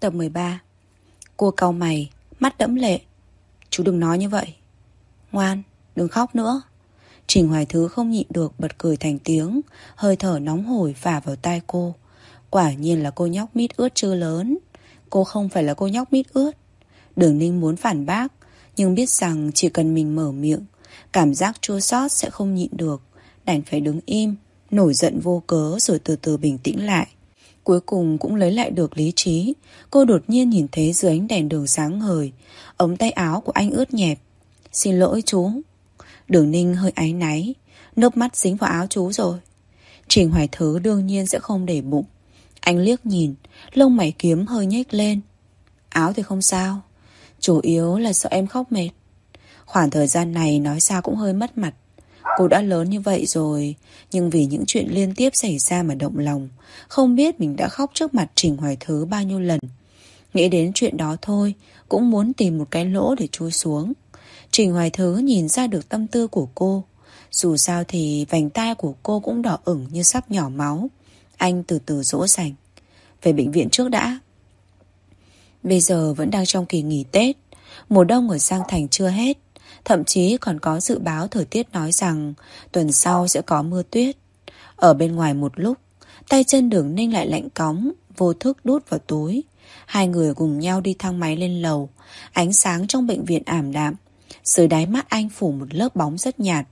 Tập 13 Cô cau mày, mắt đẫm lệ. Chú đừng nói như vậy. Ngoan, đừng khóc nữa. Trình Hoài Thứ không nhịn được bật cười thành tiếng, hơi thở nóng hổi phả vào tai cô. Quả nhiên là cô nhóc mít ướt chưa lớn. Cô không phải là cô nhóc mít ướt. Đường Ninh muốn phản bác, nhưng biết rằng chỉ cần mình mở miệng, cảm giác chua xót sẽ không nhịn được, đành phải đứng im, nổi giận vô cớ rồi từ từ bình tĩnh lại. Cuối cùng cũng lấy lại được lý trí. Cô đột nhiên nhìn thấy dưới ánh đèn đường sáng ngời, Ống tay áo của anh ướt nhẹp. Xin lỗi chú. Đường ninh hơi áy náy, Nước mắt dính vào áo chú rồi. Trình Hoài Thứ đương nhiên sẽ không để bụng. Anh liếc nhìn, Lông mày kiếm hơi nhếch lên. Áo thì không sao, Chủ yếu là sợ em khóc mệt. Khoảng thời gian này nói sao cũng hơi mất mặt. Cô đã lớn như vậy rồi, Nhưng vì những chuyện liên tiếp xảy ra mà động lòng, Không biết mình đã khóc trước mặt Trình Hoài Thứ bao nhiêu lần. Nghĩ đến chuyện đó thôi, Cũng muốn tìm một cái lỗ để chui xuống. Trình Hoài Thứ nhìn ra được tâm tư của cô. Dù sao thì vành tai của cô cũng đỏ ửng như sắp nhỏ máu. Anh từ từ dỗ dành. Về bệnh viện trước đã. Bây giờ vẫn đang trong kỳ nghỉ Tết. Mùa đông ở Giang Thành chưa hết. Thậm chí còn có dự báo thời tiết nói rằng tuần sau sẽ có mưa tuyết. Ở bên ngoài một lúc, tay chân đường ninh lại lạnh cóng, vô thức đút vào túi. Hai người cùng nhau đi thang máy lên lầu. Ánh sáng trong bệnh viện ảm đạm. Dưới đáy mắt anh phủ một lớp bóng rất nhạt.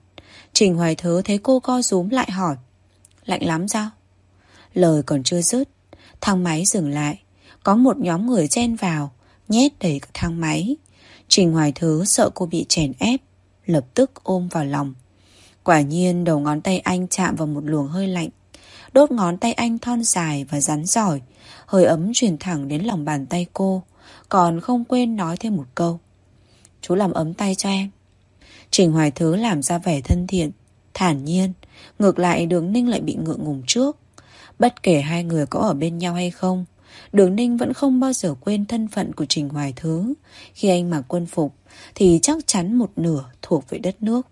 Trình Hoài Thớ thấy cô co rúm lại hỏi. Lạnh lắm sao? Lời còn chưa dứt. Thang máy dừng lại. Có một nhóm người chen vào, nhét đầy thang máy. Trình Hoài Thứ sợ cô bị chèn ép, Lập tức ôm vào lòng. Quả nhiên đầu ngón tay anh chạm vào một luồng hơi lạnh. Đốt ngón tay anh thon dài và rắn giỏi, Hơi ấm truyền thẳng đến lòng bàn tay cô, Còn không quên nói thêm một câu. Chú làm ấm tay cho em. Trình Hoài Thứ làm ra vẻ thân thiện, Thản nhiên, Ngược lại đường ninh lại bị ngượng ngùng trước. Bất kể hai người có ở bên nhau hay không Đường Ninh vẫn không bao giờ quên thân phận của Trình Hoài Thứ. Khi anh mặc quân phục thì chắc chắn một nửa thuộc về đất nước.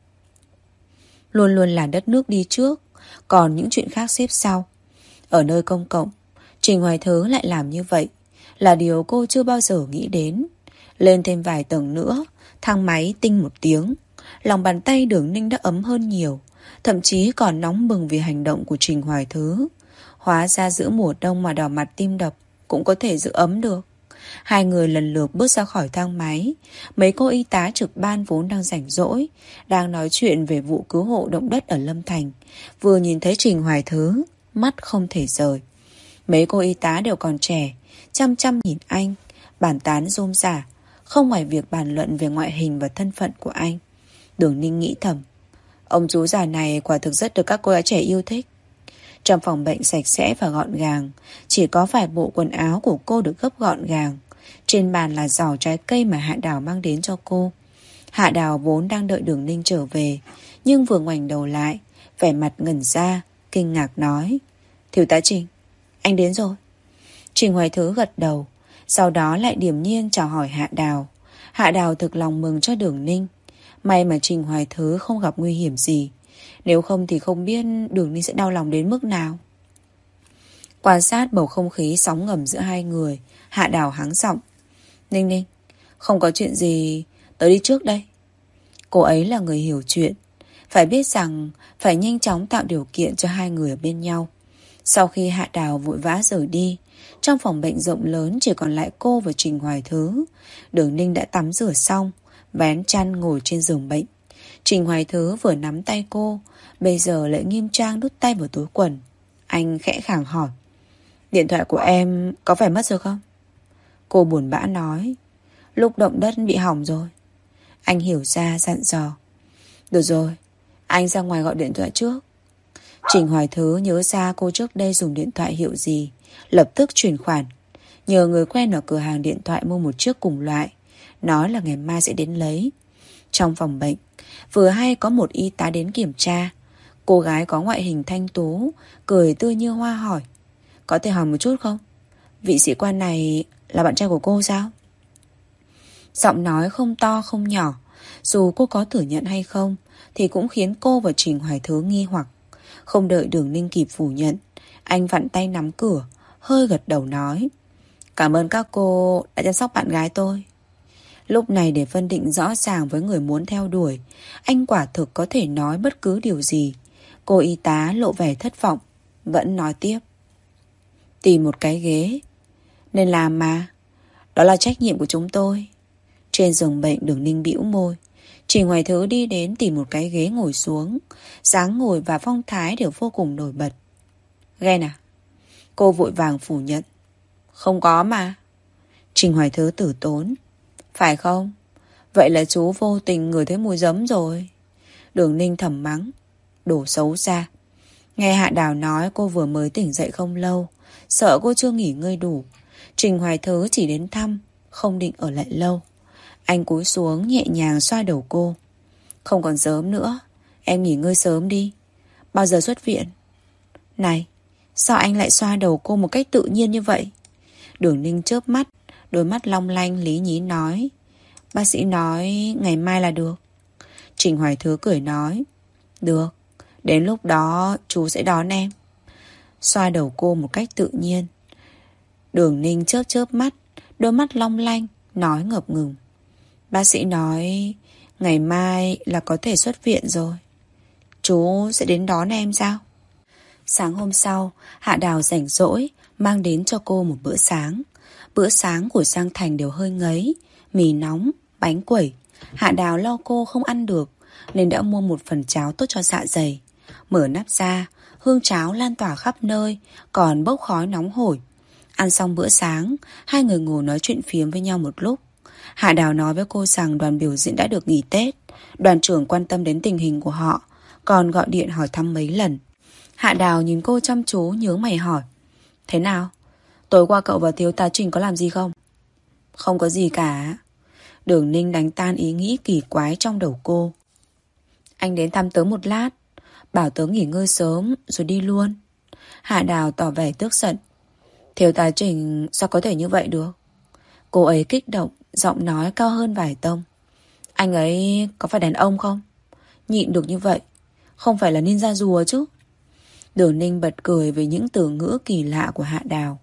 Luôn luôn là đất nước đi trước, còn những chuyện khác xếp sau. Ở nơi công cộng, Trình Hoài Thứ lại làm như vậy là điều cô chưa bao giờ nghĩ đến. Lên thêm vài tầng nữa, thang máy tinh một tiếng. Lòng bàn tay đường ninh đã ấm hơn nhiều, thậm chí còn nóng bừng vì hành động của Trình Hoài Thứ. Hóa ra giữa mùa đông mà đỏ mặt tim đập cũng có thể giữ ấm được. Hai người lần lượt bước ra khỏi thang máy. Mấy cô y tá trực ban vốn đang rảnh rỗi, đang nói chuyện về vụ cứu hộ động đất ở Lâm Thành. Vừa nhìn thấy Trình Hoài Thứ, mắt không thể rời. Mấy cô y tá đều còn trẻ, chăm chăm nhìn anh, bàn tán rôm rả, không ngoài việc bàn luận về ngoại hình và thân phận của anh. Đường Ninh nghĩ thầm, ông chú già này quả thực rất được các cô gái trẻ yêu thích. Trong phòng bệnh sạch sẽ và gọn gàng, Chỉ có vài bộ quần áo của cô được gấp gọn gàng. Trên bàn là giỏ trái cây mà Hạ Đào mang đến cho cô. Hạ Đào vốn đang đợi đường Ninh trở về, Nhưng vừa ngoảnh đầu lại, Vẻ mặt ngẩn ra, Kinh ngạc nói, Thiếu tá Trình, Anh đến rồi. Trình Hoài Thứ gật đầu, Sau đó lại điềm nhiên chào hỏi Hạ Đào. Hạ Đào thực lòng mừng cho đường Ninh. May mà Trình Hoài Thứ không gặp nguy hiểm gì nếu không thì không biết Đường Ninh sẽ đau lòng đến mức nào. Quan sát bầu không khí sóng ngầm giữa hai người, Hạ đào háng giọng. Ninh Ninh, Không có chuyện gì, tớ đi trước đây. Cô ấy là người hiểu chuyện. Phải biết rằng, Phải nhanh chóng tạo điều kiện cho hai người ở bên nhau. Sau khi Hạ Đào vội vã rời đi, Trong phòng bệnh rộng lớn Chỉ còn lại cô và Trình Hoài Thứ. Đường Ninh đã tắm rửa xong, Vén chăn ngồi trên giường bệnh. Trình Hoài Thứ vừa nắm tay cô, Bây giờ lại nghiêm trang đút tay vào túi quần. Anh khẽ khàng hỏi, Điện thoại của em có phải mất rồi không? Cô buồn bã nói, Lúc động đất bị hỏng rồi. Anh hiểu ra, dặn dò, Được rồi, Anh ra ngoài gọi điện thoại trước. Trình Hoài Thứ nhớ ra cô trước đây dùng điện thoại hiệu gì, Lập tức chuyển khoản. Nhờ người quen ở cửa hàng điện thoại mua một chiếc cùng loại, Nói là ngày mai sẽ đến lấy. Trong phòng bệnh. Vừa hay có một y tá đến kiểm tra. Cô gái có ngoại hình thanh tú, Cười tươi như hoa hỏi. Có thể hỏi một chút không? Vị sĩ quan này là bạn trai của cô sao? Giọng nói không to, không nhỏ. Dù cô có thừa nhận hay không, Thì cũng khiến cô và Trình Hoài Thứ nghi hoặc. Không đợi đường ninh kịp phủ nhận, Anh vặn tay nắm cửa, Hơi gật đầu nói. Cảm ơn các cô đã chăm sóc bạn gái tôi. Lúc này để phân định rõ ràng với người muốn theo đuổi, anh quả thực có thể nói bất cứ điều gì. Cô y tá lộ vẻ thất vọng, vẫn nói tiếp. Tìm một cái ghế. Nên làm mà. Đó là trách nhiệm của chúng tôi. Trên giường bệnh đường ninh bĩu môi. Trình Hoài Thứ đi đến tìm một cái ghế ngồi xuống. dáng ngồi và phong thái đều vô cùng nổi bật. Ghen à? Cô vội vàng phủ nhận. Không có mà. Trình Hoài Thứ tử tốn. Phải không? Vậy là chú vô tình ngửi thấy mùi giấm rồi. Đường ninh thầm mắng. Đổ xấu xa. Nghe Hạ Đào nói cô vừa mới tỉnh dậy không lâu. Sợ cô chưa nghỉ ngơi đủ. Trình Hoài Thứ chỉ đến thăm. Không định ở lại lâu. Anh cúi xuống nhẹ nhàng xoa đầu cô. Không còn sớm nữa. Em nghỉ ngơi sớm đi. Bao giờ xuất viện? Này, sao anh lại xoa đầu cô một cách tự nhiên như vậy? Đường ninh chớp mắt, đôi mắt long lanh lý nhí nói. Bác sĩ nói ngày mai là được. Trình Hoài Thứ cười nói. Được, đến lúc đó chú sẽ đón em. Xoa đầu cô một cách tự nhiên. Đường ninh chớp chớp mắt, đôi mắt long lanh, nói ngập ngừng. Bác sĩ nói ngày mai là có thể xuất viện rồi. Chú sẽ đến đón em sao? Sáng hôm sau, Hạ Đào rảnh rỗi, mang đến cho cô một bữa sáng. Bữa sáng của Giang Thành đều hơi ngấy, mì nóng, bánh quẩy. Hạ Đào lo cô không ăn được, nên đã mua một phần cháo tốt cho dạ dày. Mở nắp ra, hương cháo lan tỏa khắp nơi, còn bốc khói nóng hổi. Ăn xong bữa sáng, hai người ngồi nói chuyện phiếm với nhau một lúc. Hạ Đào nói với cô rằng đoàn biểu diễn đã được nghỉ Tết. Đoàn trưởng quan tâm đến tình hình của họ, còn gọi điện hỏi thăm mấy lần. Hạ Đào nhìn cô chăm chú nhớ mày hỏi. Thế nào? Tối qua cậu và thiếu tá Trình có làm gì không? Không có gì cả. Đường Ninh đánh tan ý nghĩ kỳ quái trong đầu cô. Anh đến thăm tớ một lát, bảo tớ nghỉ ngơi sớm rồi đi luôn. Hạ Đào tỏ vẻ tức giận. Thiếu tá Trình sao có thể như vậy được? Cô ấy kích động, giọng nói cao hơn vài tông. Anh ấy có phải đàn ông không? Nhịn được như vậy, không phải là ninja rùa chứ? Đường Ninh bật cười về những từ ngữ kỳ lạ của Hạ Đào.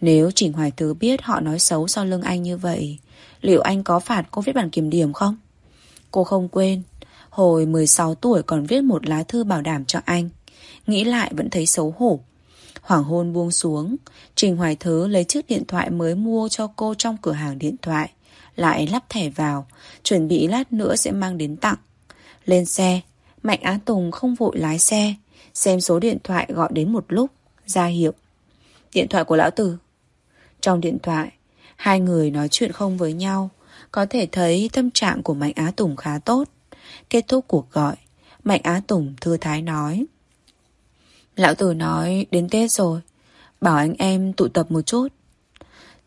Nếu Trình Hoài Thứ biết họ nói xấu sau lưng anh như vậy, liệu anh có phạt cô viết bản kiểm điểm không? Cô không quên, hồi 16 tuổi còn viết một lá thư bảo đảm cho anh. Nghĩ lại vẫn thấy xấu hổ. Hoàng hôn buông xuống, Trình Hoài Thứ lấy chiếc điện thoại mới mua cho cô trong cửa hàng điện thoại. Lại lắp thẻ vào, chuẩn bị lát nữa sẽ mang đến tặng. Lên xe, Mạnh Á Tùng không vội lái xe, xem số điện thoại gọi đến một lúc, ra hiệu. Điện thoại của lão tử. Trong điện thoại, hai người nói chuyện không với nhau, có thể thấy tâm trạng của Mạnh Á Tùng khá tốt. Kết thúc cuộc gọi, Mạnh Á Tùng thư thái nói. Lão tử nói đến Tết rồi, bảo anh em tụ tập một chút.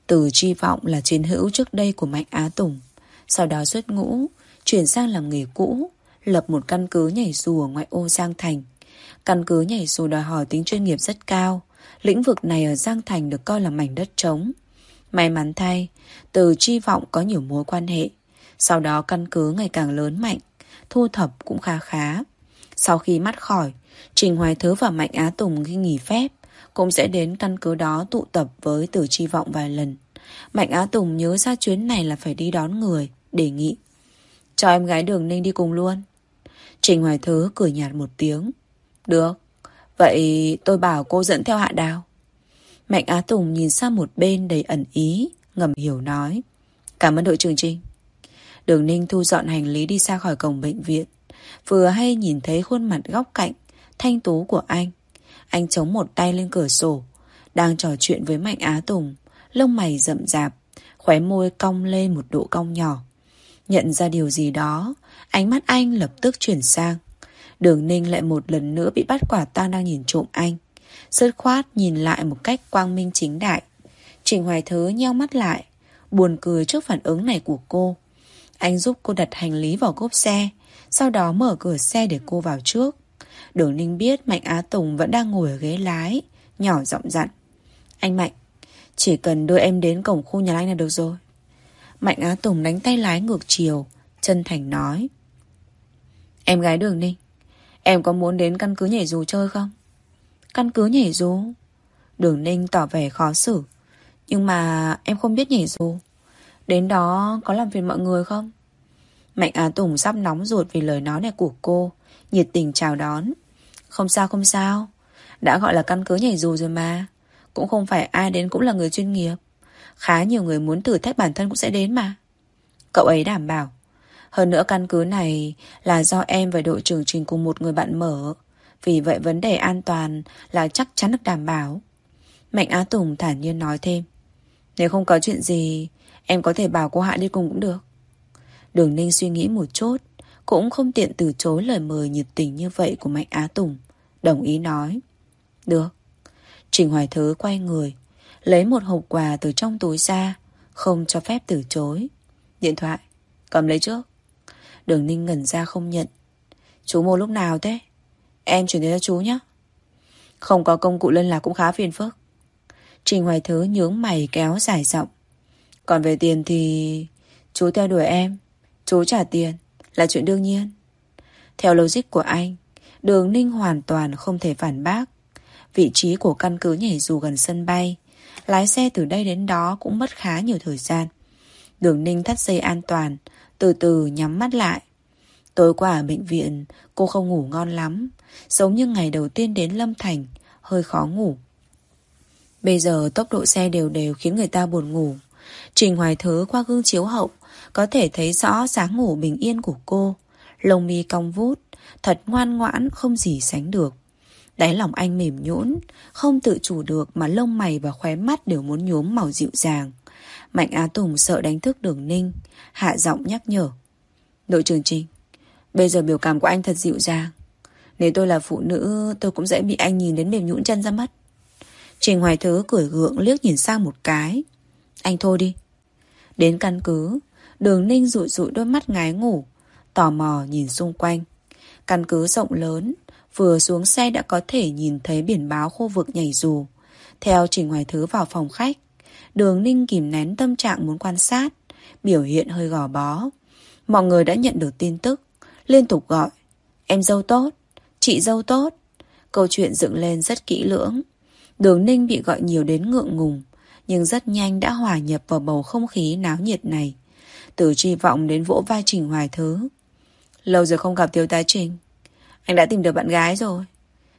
Từ chi vọng là chiến hữu trước đây của Mạnh Á Tùng, sau đó xuất ngũ, chuyển sang làm nghề cũ, lập một căn cứ nhảy dù ở ngoại ô Giang Thành. Căn cứ nhảy dù đòi hỏi tính chuyên nghiệp rất cao, lĩnh vực này ở Giang Thành được coi là mảnh đất trống. May mắn thay, từ chi vọng có nhiều mối quan hệ, sau đó căn cứ ngày càng lớn mạnh, thu thập cũng khá khá. Sau khi mắt khỏi, Trình Hoài Thứ và Mạnh Á Tùng khi nghỉ phép cũng sẽ đến căn cứ đó tụ tập với Tử Chi Vọng vài lần. Mạnh Á Tùng nhớ ra chuyến này là phải đi đón người, đề nghị. Cho em gái đường Ninh đi cùng luôn. Trình Hoài Thứ cười nhạt một tiếng. Được, vậy tôi bảo cô dẫn theo Hạ Đào. Mạnh Á Tùng nhìn sang một bên đầy ẩn ý, ngầm hiểu nói. Cảm ơn đội trưởng Trinh. Đường Ninh thu dọn hành lý đi ra khỏi cổng bệnh viện. Vừa hay nhìn thấy khuôn mặt góc cạnh, thanh tú của anh. Anh chống một tay lên cửa sổ, đang trò chuyện với Mạnh Á Tùng, lông mày rậm rạp, khóe môi cong lên một độ cong nhỏ. Nhận ra điều gì đó, ánh mắt anh lập tức chuyển sang. Đường Ninh lại một lần nữa bị bắt quả tang đang nhìn trộm anh. Sớt khoát nhìn lại một cách quang minh chính đại. Trình Hoài Thứ nheo mắt lại, buồn cười trước phản ứng này của cô. Anh giúp cô đặt hành lý vào cốp xe, sau đó mở cửa xe để cô vào trước. Đường Ninh biết Mạnh Á Tùng vẫn đang ngồi ở ghế lái, nhỏ giọng dặn. Anh Mạnh, chỉ cần đưa em đến cổng khu nhà anh là được rồi. Mạnh Á Tùng đánh tay lái ngược chiều, chân thành nói. Em gái Đường Ninh, em có muốn đến căn cứ nhảy dù chơi không? Căn cứ nhảy dù? Đường Ninh tỏ vẻ khó xử. Nhưng mà em không biết nhảy dù Đến đó có làm phiền mọi người không? Mạnh Á Tùng sắp nóng ruột vì lời nói này của cô Nhiệt tình chào đón Không sao không sao Đã gọi là căn cứ nhảy dù rồi mà Cũng không phải ai đến cũng là người chuyên nghiệp Khá nhiều người muốn thử thách bản thân cũng sẽ đến mà Cậu ấy đảm bảo hơn nữa căn cứ này Là do em và đội trưởng trình cùng một người bạn mở. Vì vậy vấn đề an toàn Là chắc chắn được đảm bảo. Mạnh Á Tùng thản nhiên nói thêm. Nếu không có chuyện gì, Em có thể bảo cô Hạ đi cùng cũng được. Đường Ninh suy nghĩ một chút, Cũng không tiện từ chối lời mời nhiệt tình như vậy của Mạnh Á Tùng, Đồng ý nói. Được. Trình Hoài Thứ quay người, Lấy một hộp quà từ trong túi ra, Không cho phép từ chối. Điện thoại, Cầm lấy trước. Đường Ninh ngẩn ra không nhận. Chú mua lúc nào thế? Em chuyển đến cho chú nhé. Không có công cụ liên lạc cũng khá phiền phức. Trình Hoài Thứ nhướng mày kéo dài giọng. Còn về tiền thì Chú theo đuổi em. Chú trả tiền là chuyện đương nhiên. Theo logic của anh, Đường Ninh hoàn toàn không thể phản bác. Vị trí của căn cứ nhảy dù gần sân bay, Lái xe từ đây đến đó cũng mất khá nhiều thời gian. Đường Ninh thắt dây an toàn từ từ nhắm mắt lại. Tối qua ở bệnh viện, Cô không ngủ ngon lắm. Giống như ngày đầu tiên đến Lâm Thành, Hơi khó ngủ. Bây giờ tốc độ xe đều đều khiến người ta buồn ngủ. Trình Hoài Thứ qua gương chiếu hậu, Có thể thấy rõ sáng ngủ bình yên của cô. Lông mi cong vút, Thật ngoan ngoãn, không gì sánh được. Đáy lòng anh mềm nhũn, Không tự chủ được mà lông mày và khóe mắt đều muốn nhuốm màu dịu dàng. Mạnh Á Tùng sợ đánh thức đường ninh, Hạ giọng nhắc nhở. Đội trưởng Trinh Bây giờ biểu cảm của anh thật dịu dàng. Nếu tôi là phụ nữ, Tôi cũng dễ bị anh nhìn đến mềm nhũn chân ra mất Trình Hoài Thứ cười gượng liếc nhìn sang một cái. Anh thôi đi. Đến căn cứ, Đường ninh rụi rụi đôi mắt ngái ngủ, Tò mò nhìn xung quanh. Căn cứ rộng lớn, Vừa xuống xe đã có thể nhìn thấy biển báo khu vực nhảy dù. Theo Trình Hoài Thứ vào phòng khách Đường ninh kìm nén tâm trạng muốn quan sát Biểu hiện hơi gò bó. Mọi người đã nhận được tin tức Liên tục gọi Em dâu tốt, chị dâu tốt. Câu chuyện dựng lên rất kỹ lưỡng. Đường ninh bị gọi nhiều đến ngượng ngùng Nhưng rất nhanh đã hòa nhập vào bầu không khí náo nhiệt này. Từ tri vọng đến vỗ vai Trình Hoài Thứ. Lâu rồi không gặp Tiêu tá Trình. Anh đã tìm được bạn gái rồi.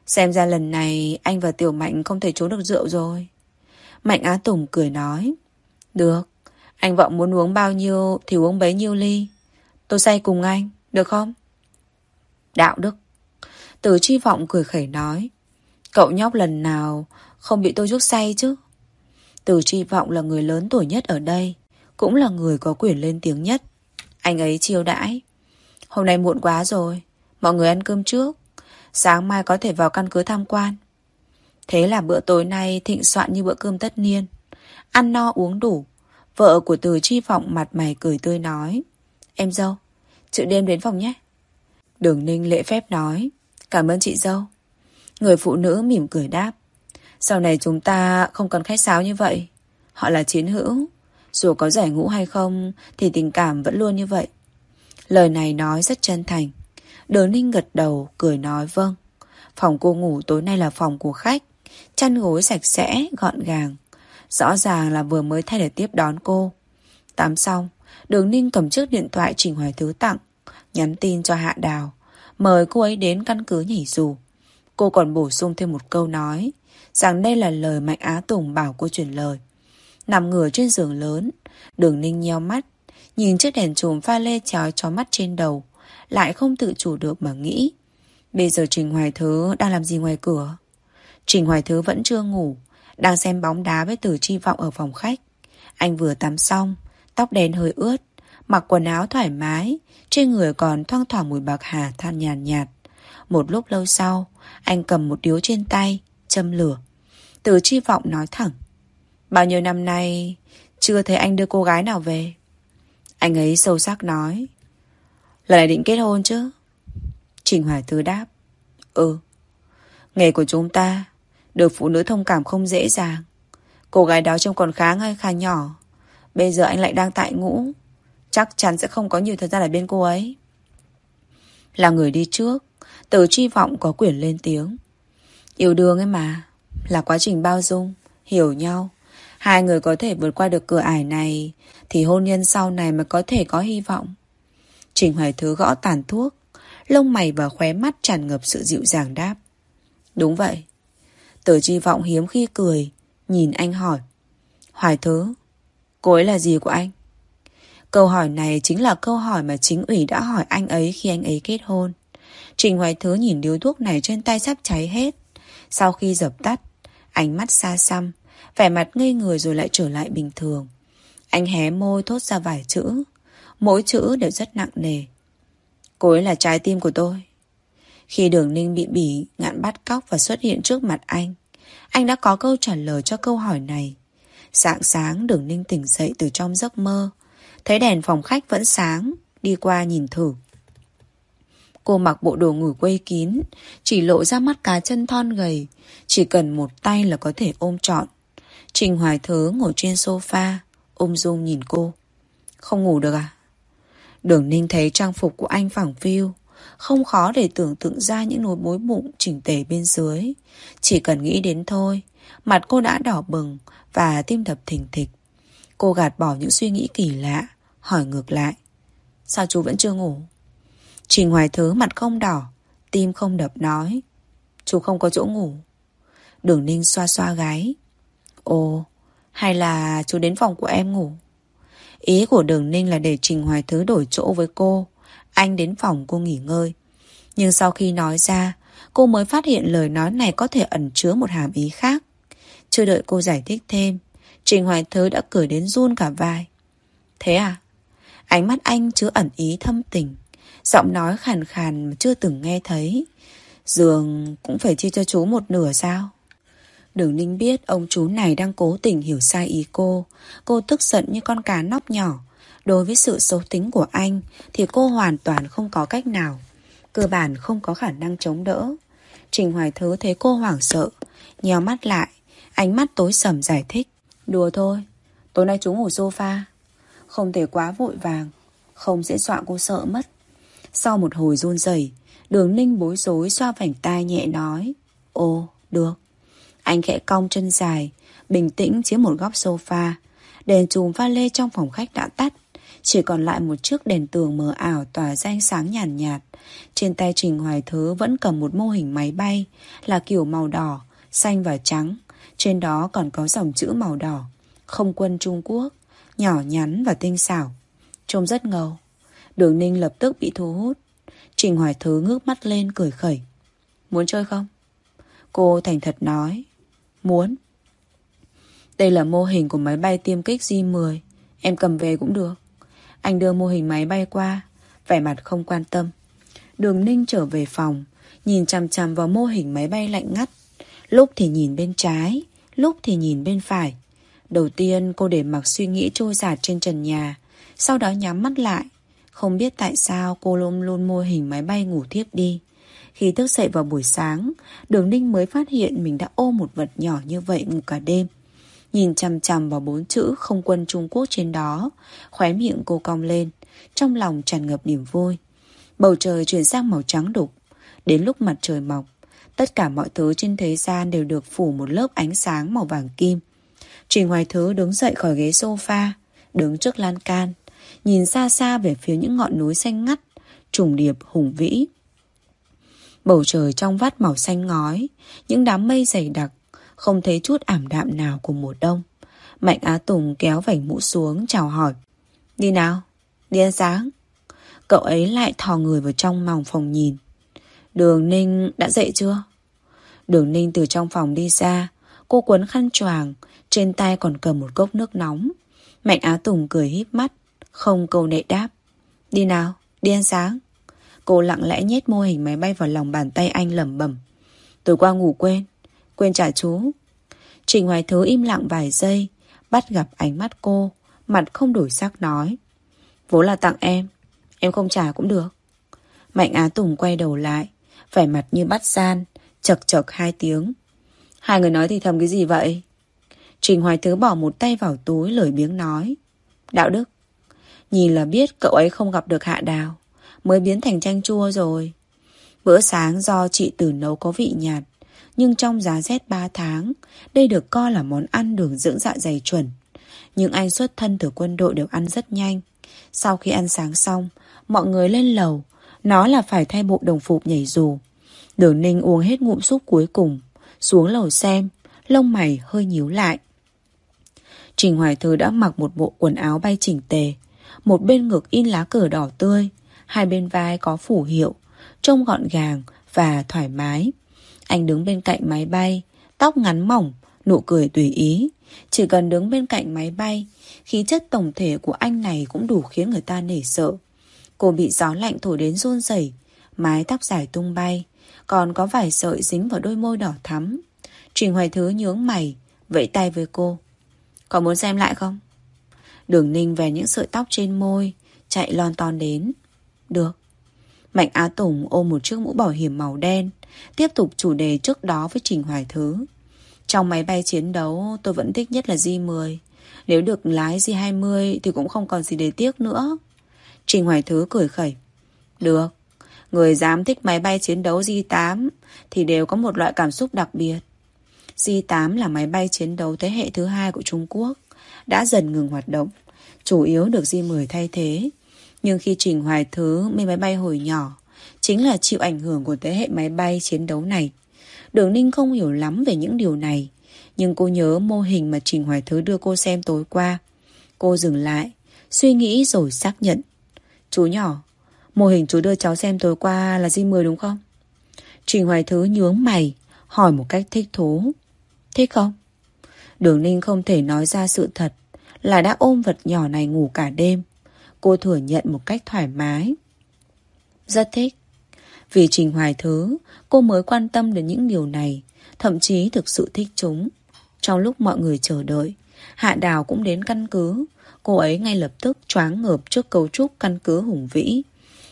Xem ra lần này anh và Tiểu Mạnh không thể trốn được rượu rồi. Mạnh Á Tùng cười nói, Được, Anh vọng muốn uống bao nhiêu thì uống bấy nhiêu ly. Tôi say cùng anh, Được không? Đạo đức. Từ chi vọng cười khẩy nói, Cậu nhóc lần nào không bị tôi rút say chứ? Từ chi vọng là người lớn tuổi nhất ở đây, Cũng là người có quyền lên tiếng nhất. Anh ấy chiêu đãi, Hôm nay muộn quá rồi, Mọi người ăn cơm trước, Sáng mai có thể vào căn cứ tham quan. Thế là bữa tối nay thịnh soạn như bữa cơm tất niên. Ăn no uống đủ, Vợ của từ chi vọng mặt mày cười tươi nói, Em dâu Chịu đêm đến phòng nhé. Đường ninh lễ phép nói, Cảm ơn chị dâu. Người phụ nữ mỉm cười đáp, Sau này chúng ta không cần khách sáo như vậy. Họ là chiến hữu, Dù có giải ngũ hay không Thì tình cảm vẫn luôn như vậy. Lời này nói rất chân thành. Đường ninh gật đầu, cười nói vâng Phòng cô ngủ tối nay là phòng của khách. Chăn gối sạch sẽ, gọn gàng. Rõ ràng là vừa mới thay để tiếp đón cô. Tắm xong Đường ninh cầm chiếc điện thoại Trình Hoài Thứ tặng Nhắn tin cho Hạ Đào Mời cô ấy đến căn cứ nhảy dù. Cô còn bổ sung thêm một câu nói Rằng đây là lời Mạnh Á Tùng bảo cô chuyển lời. Nằm ngửa trên giường lớn Đường ninh nheo mắt Nhìn chiếc đèn chùm pha lê chói cho mắt trên đầu Lại không tự chủ được mà nghĩ. Bây giờ Trình Hoài Thứ đang làm gì ngoài cửa? Trình Hoài Thứ vẫn chưa ngủ Đang xem bóng đá với Tử Chi Vọng ở phòng khách. Anh vừa tắm xong Tóc đen hơi ướt Mặc quần áo thoải mái Trên người còn thoang thoảng mùi bạc hà than nhàn nhạt, nhạt. Một lúc lâu sau Anh cầm một điếu trên tay Châm lửa. Từ chi vọng nói thẳng Bao nhiêu năm nay Chưa thấy anh đưa cô gái nào về? Anh ấy sâu sắc nói Lần này định kết hôn chứ? Trình Hoài Thứ đáp Ừ. Nghề của chúng ta được phụ nữ thông cảm không dễ dàng. Cô gái đó trông còn khá ngay khá nhỏ. Bây giờ anh lại đang tại ngũ. Chắc chắn sẽ không có nhiều thời gian ở bên cô ấy. Là người đi trước, Từ Tri vọng có quyền lên tiếng. Yêu đương ấy mà, Là quá trình bao dung, Hiểu nhau. Hai người có thể vượt qua được cửa ải này, Thì hôn nhân sau này mới có thể có hy vọng. Trình Hoài Thứ gõ tàn thuốc, Lông mày và khóe mắt tràn ngập sự dịu dàng đáp. Đúng vậy Tử chi vọng hiếm khi cười Nhìn anh hỏi Hoài Thứ Cô ấy là gì của anh? Câu hỏi này chính là câu hỏi mà chính ủy đã hỏi anh ấy khi anh ấy kết hôn. Trình Hoài Thứ nhìn điếu thuốc này trên tay sắp cháy hết. Sau khi dập tắt, ánh mắt xa xăm, vẻ mặt ngây người rồi lại trở lại bình thường. Anh hé môi thốt ra vài chữ. Mỗi chữ đều rất nặng nề. Cô ấy là trái tim của tôi. Khi đường ninh bị bỉ ngạn bắt cóc và xuất hiện trước mặt anh, anh đã có câu trả lời cho câu hỏi này. Sáng sáng đường ninh tỉnh dậy từ trong giấc mơ, thấy đèn phòng khách vẫn sáng, đi qua nhìn thử. Cô mặc bộ đồ ngủ quây kín, chỉ lộ ra mắt cá chân thon gầy, chỉ cần một tay là có thể ôm trọn. Trình Hoài Thứ ngồi trên sofa, ôm dung nhìn cô. Không ngủ được à? Đường Ninh thấy trang phục của anh phẳng phiu, không khó để tưởng tượng ra những nỗi bối bụng chỉnh tề bên dưới. Chỉ cần nghĩ đến thôi, mặt cô đã đỏ bừng và tim đập thình thịch. Cô gạt bỏ những suy nghĩ kỳ lạ, hỏi ngược lại. Sao chú vẫn chưa ngủ? Trình Hoài Thứ mặt không đỏ, tim không đập nói. Chú không có chỗ ngủ. Đường Ninh xoa xoa gái. Ồ, hay là chú đến phòng của em ngủ? Ý của Đường Ninh là để Trình Hoài Thứ đổi chỗ với cô. Anh đến phòng cô nghỉ ngơi. Nhưng sau khi nói ra, cô mới phát hiện lời nói này có thể ẩn chứa một hàm ý khác. Chưa đợi cô giải thích thêm, Trình Hoài Thứ đã cười đến run cả vai. Thế à? Ánh mắt anh chứa ẩn ý thâm tình. Giọng nói khàn khàn mà chưa từng nghe thấy. Dường cũng phải chia cho chú một nửa sao? Đường Ninh biết ông chú này đang cố tình hiểu sai ý cô. Cô tức giận như con cá nóc nhỏ. Đối với sự xấu tính của anh thì cô hoàn toàn không có cách nào. Cơ bản không có khả năng chống đỡ. Trình Hoài Thứ thấy cô hoảng sợ. nhéo mắt lại. Ánh mắt tối sầm giải thích. Đùa thôi. Tối nay chú ngủ sofa. Không thể quá vội vàng. Không dễ dọa cô sợ mất. Sau một hồi run rẩy Đường ninh bối rối xoa vảnh tai nhẹ nói Ồ, được Anh khẽ cong chân dài Bình tĩnh chiếm một góc sofa Đèn chùm pha lê trong phòng khách đã tắt chỉ còn lại một chiếc đèn tường mờ ảo Tỏa ra ánh sáng nhàn nhạt, nhạt Trên tay Trình Hoài Thứ vẫn cầm một mô hình máy bay Là kiểu màu đỏ Xanh và trắng Trên đó còn có dòng chữ màu đỏ Không quân Trung Quốc Nhỏ nhắn và tinh xảo Trông rất ngầu Đường Ninh lập tức bị thu hút. Trình Hoài Thứ ngước mắt lên cười khẩy. Muốn chơi không? Cô thành thật nói. Muốn. Đây là mô hình của máy bay tiêm kích J-10. Em cầm về cũng được. Anh đưa mô hình máy bay qua. Vẻ mặt không quan tâm. Đường Ninh trở về phòng. Nhìn chằm chằm vào mô hình máy bay lạnh ngắt. Lúc thì nhìn bên trái. Lúc thì nhìn bên phải. Đầu tiên cô để mặc suy nghĩ trôi giạt trên trần nhà. Sau đó nhắm mắt lại không biết tại sao cô luôn luôn mô hình máy bay ngủ thiếp đi. Khi thức dậy vào buổi sáng, Đường Ninh mới phát hiện mình đã ôm một vật nhỏ như vậy ngủ cả đêm. Nhìn chằm chằm vào bốn chữ không quân Trung Quốc trên đó, khóe miệng cô cong lên, trong lòng tràn ngập niềm vui. Bầu trời chuyển sang màu trắng đục. Đến lúc mặt trời mọc, tất cả mọi thứ trên thế gian đều được phủ một lớp ánh sáng màu vàng kim. Trình Hoài Thứ đứng dậy khỏi ghế sofa, đứng trước lan can, nhìn xa xa về phía những ngọn núi xanh ngắt, trùng điệp hùng vĩ. Bầu trời trong vắt màu xanh ngói, những đám mây dày đặc, không thấy chút ảm đạm nào của mùa đông. Mạnh Á Tùng kéo vảnh mũ xuống chào hỏi. Đi nào, đi ăn sáng. Cậu ấy lại thò người vào trong mòng phòng nhìn. Đường Ninh đã dậy chưa? Đường Ninh từ trong phòng đi ra, cô quấn khăn choàng, trên tay còn cầm một cốc nước nóng. Mạnh Á Tùng cười híp mắt, không câu nệ đáp Đi nào, đi ăn sáng Cô lặng lẽ nhét mô hình máy bay vào lòng bàn tay anh lẩm bẩm Tối qua ngủ quên Quên trả chú. Trình Hoài Thứ im lặng vài giây, Bắt gặp ánh mắt cô, Mặt không đổi sắc nói, Vốn là tặng em Em không trả cũng được. Mạnh Á Tùng quay đầu lại, Vẻ mặt như bắt gian, Chật chật hai tiếng. Hai người nói thì thầm cái gì vậy? Trình Hoài Thứ bỏ một tay vào túi lời biếng nói, Đạo đức, Nhìn là biết cậu ấy không gặp được hạ đào, Mới biến thành chanh chua rồi. Bữa sáng do chị Tử nấu có vị nhạt nhưng trong giá rét 3 tháng, đây được coi là món ăn đường dưỡng dạ dày chuẩn. những anh xuất thân từ quân đội đều ăn rất nhanh. Sau khi ăn sáng xong, mọi người lên lầu. Nó là phải thay bộ đồng phục nhảy dù. Đường ninh uống hết ngụm súp cuối cùng. Xuống lầu xem, lông mày hơi nhíu lại. Trình Hoài Thư đã mặc một bộ quần áo bay chỉnh tề. Một bên ngực in lá cờ đỏ tươi, hai bên vai có phủ hiệu, trông gọn gàng và thoải mái. Anh đứng bên cạnh máy bay, tóc ngắn mỏng, nụ cười tùy ý. Chỉ cần đứng bên cạnh máy bay, khí chất tổng thể của anh này cũng đủ khiến người ta nể sợ. Cô bị gió lạnh thổi đến run rẩy, mái tóc dài tung bay, còn có vài sợi dính vào đôi môi đỏ thắm. Trình Hoài Thứ nhướng mày, vẫy tay với cô. Có muốn xem lại không? Đường ninh về những sợi tóc trên môi, chạy lon ton đến. Được. Mạnh Á Tùng ôm một chiếc mũ bảo hiểm màu đen, tiếp tục chủ đề trước đó với Trình Hoài Thứ. Trong máy bay chiến đấu, tôi vẫn thích nhất là J-10. Nếu được lái J-20 thì cũng không còn gì để tiếc nữa. Trình Hoài Thứ cười khẩy. Được. Người dám thích máy bay chiến đấu J-8 thì đều có một loại cảm xúc đặc biệt. J-8 là máy bay chiến đấu thế hệ thứ hai của Trung Quốc, đã dần ngừng hoạt động, chủ yếu được J-10 thay thế. Nhưng khi Trình Hoài Thứ mê máy bay hồi nhỏ, chính là chịu ảnh hưởng của thế hệ máy bay chiến đấu này. Đường Ninh không hiểu lắm về những điều này, nhưng cô nhớ mô hình mà Trình Hoài Thứ đưa cô xem tối qua. Cô dừng lại, suy nghĩ rồi xác nhận. Chú nhỏ, mô hình chú đưa cháu xem tối qua là G10 đúng không? Trình Hoài Thứ nhướng mày, hỏi một cách thích thú. Thích không? Đường Ninh không thể nói ra sự thật là đã ôm vật nhỏ này ngủ cả đêm. Cô thừa nhận một cách thoải mái. Rất thích. Vì Trình Hoài Thứ, cô mới quan tâm đến những điều này, thậm chí thực sự thích chúng. Trong lúc mọi người chờ đợi, Hạ Đào cũng đến căn cứ. Cô ấy ngay lập tức choáng ngợp trước cấu trúc căn cứ hùng vĩ.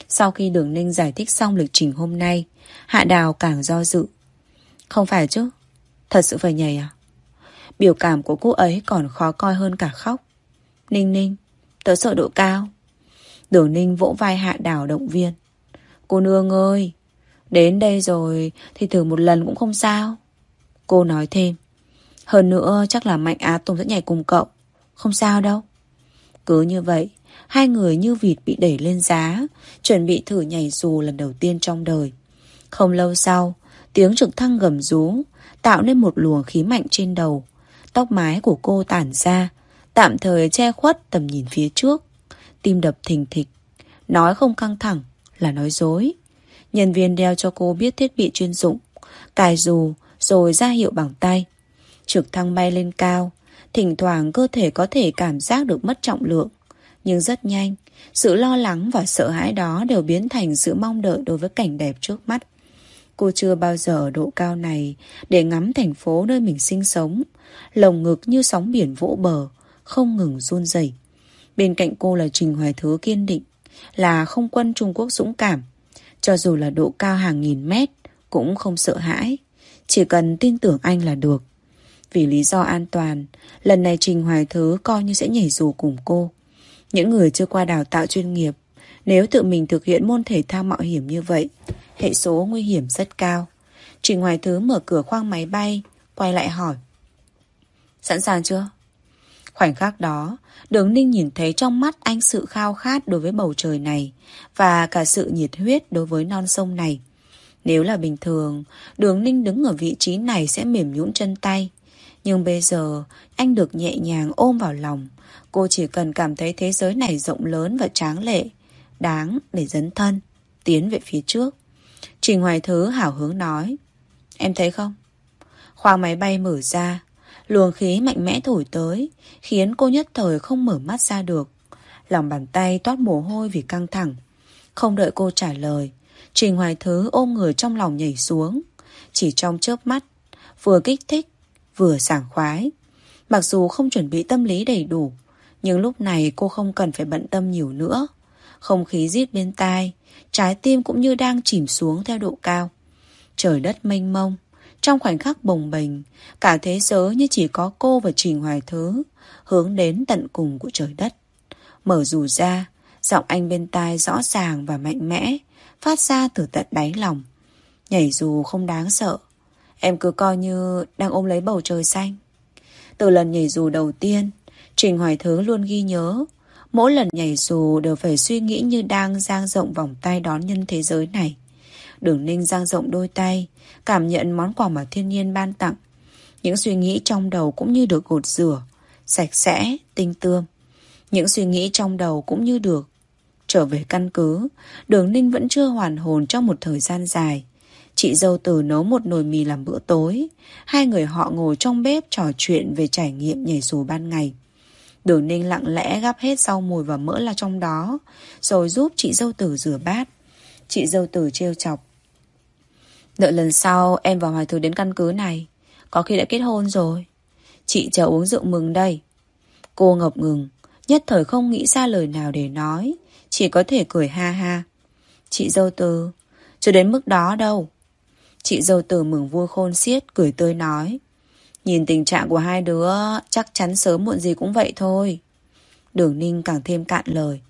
Sau khi Đường Ninh giải thích xong lịch trình hôm nay, Hạ Đào càng do dự. Không phải chứ, Thật sự phải nhảy à? Biểu cảm của cô ấy còn khó coi hơn cả khóc. Ninh ninh, tớ sợ độ cao. Đường ninh vỗ vai hạ đào động viên. Cô nương ơi, đến đây rồi thì thử một lần cũng không sao. Cô nói thêm. Hơn nữa chắc là Mạnh Á Tùng sẽ nhảy cùng cậu. Không sao đâu. Cứ như vậy, hai người như vịt bị đẩy lên giá, chuẩn bị thử nhảy dù lần đầu tiên trong đời. Không lâu sau, tiếng trực thăng gầm rú, tạo nên một luồng khí mạnh trên đầu. Tóc mái của cô tản ra, tạm thời che khuất tầm nhìn phía trước. Tim đập thình thịch. Nói không căng thẳng là nói dối. Nhân viên đeo cho cô biết thiết bị chuyên dụng, cài dù rồi ra hiệu bằng tay. Trực thăng bay lên cao, thỉnh thoảng cơ thể có thể cảm giác được mất trọng lượng. Nhưng rất nhanh, sự lo lắng và sợ hãi đó đều biến thành sự mong đợi đối với cảnh đẹp trước mắt. Cô chưa bao giờ ở độ cao này để ngắm thành phố nơi mình sinh sống. Lồng ngực như sóng biển vỗ bờ, không ngừng run rẩy. Bên cạnh cô là Trình Hoài Thứ kiên định, là không quân Trung Quốc dũng cảm. Cho dù là độ cao hàng nghìn mét, cũng không sợ hãi. Chỉ cần tin tưởng anh là được. Vì lý do an toàn, lần này Trình Hoài Thứ coi như sẽ nhảy dù cùng cô. Những người chưa qua đào tạo chuyên nghiệp, nếu tự mình thực hiện môn thể thao mạo hiểm như vậy, hệ số nguy hiểm rất cao. Trình Hoài Thứ mở cửa khoang máy bay, quay lại hỏi. Sẵn sàng chưa? Khoảnh khắc đó, đường ninh nhìn thấy trong mắt anh sự khao khát đối với bầu trời này và cả sự nhiệt huyết đối với non sông này. Nếu là bình thường, đường ninh đứng ở vị trí này sẽ mềm nhũn chân tay. Nhưng bây giờ, anh được nhẹ nhàng ôm vào lòng. Cô chỉ cần cảm thấy thế giới này rộng lớn và tráng lệ, đáng để dấn thân, tiến về phía trước. Trình Hoài Thứ hảo hướng nói Em thấy không? Khoang máy bay mở ra Luồng khí mạnh mẽ thổi tới, Khiến cô nhất thời không mở mắt ra được. Lòng bàn tay toát mồ hôi vì căng thẳng. Không đợi cô trả lời, Trình Hoài Thứ ôm người trong lòng nhảy xuống. Chỉ trong chớp mắt, Vừa kích thích, Vừa sảng khoái. Mặc dù không chuẩn bị tâm lý đầy đủ, Nhưng lúc này cô không cần phải bận tâm nhiều nữa. Không khí rít bên tai, Trái tim cũng như đang chìm xuống theo độ cao. Trời đất mênh mông trong khoảnh khắc bồng bềnh Cả thế giới như chỉ có cô và Trình Hoài Thứ Hướng đến tận cùng của trời đất Mở dù ra Giọng anh bên tai rõ ràng và mạnh mẽ Phát ra từ tận đáy lòng Nhảy dù không đáng sợ Em cứ coi như đang ôm lấy bầu trời xanh. Từ lần nhảy dù đầu tiên, Trình Hoài Thứ luôn ghi nhớ. Mỗi lần nhảy dù đều phải suy nghĩ như đang giang rộng vòng tay đón nhân thế giới này. Đường Ninh giang rộng đôi tay, cảm nhận món quà mà thiên nhiên ban tặng. Những suy nghĩ trong đầu cũng như được gột rửa, sạch sẽ, tinh tươm. Những suy nghĩ trong đầu cũng như được trở về căn cứ. Đường Ninh vẫn chưa hoàn hồn trong một thời gian dài. Chị dâu từ nấu một nồi mì làm bữa tối. Hai người họ ngồi trong bếp trò chuyện về trải nghiệm nhảy dù ban ngày. Đường Ninh lặng lẽ gắp hết rau mùi và mỡ là trong đó, rồi giúp chị dâu tử rửa bát. Chị dâu tử trêu chọc. Đợi lần sau em và Hoài Thứ đến căn cứ này, có khi đã kết hôn rồi. Chị chờ uống rượu mừng đây. Cô ngập ngừng, nhất thời không nghĩ ra lời nào để nói, chỉ có thể cười ha ha. Chị dâu từ, chưa đến mức đó đâu. Chị dâu từ mừng vui khôn xiết, cười tươi nói. Nhìn tình trạng của hai đứa, chắc chắn sớm muộn gì cũng vậy thôi. Đường Ninh càng thêm cạn lời.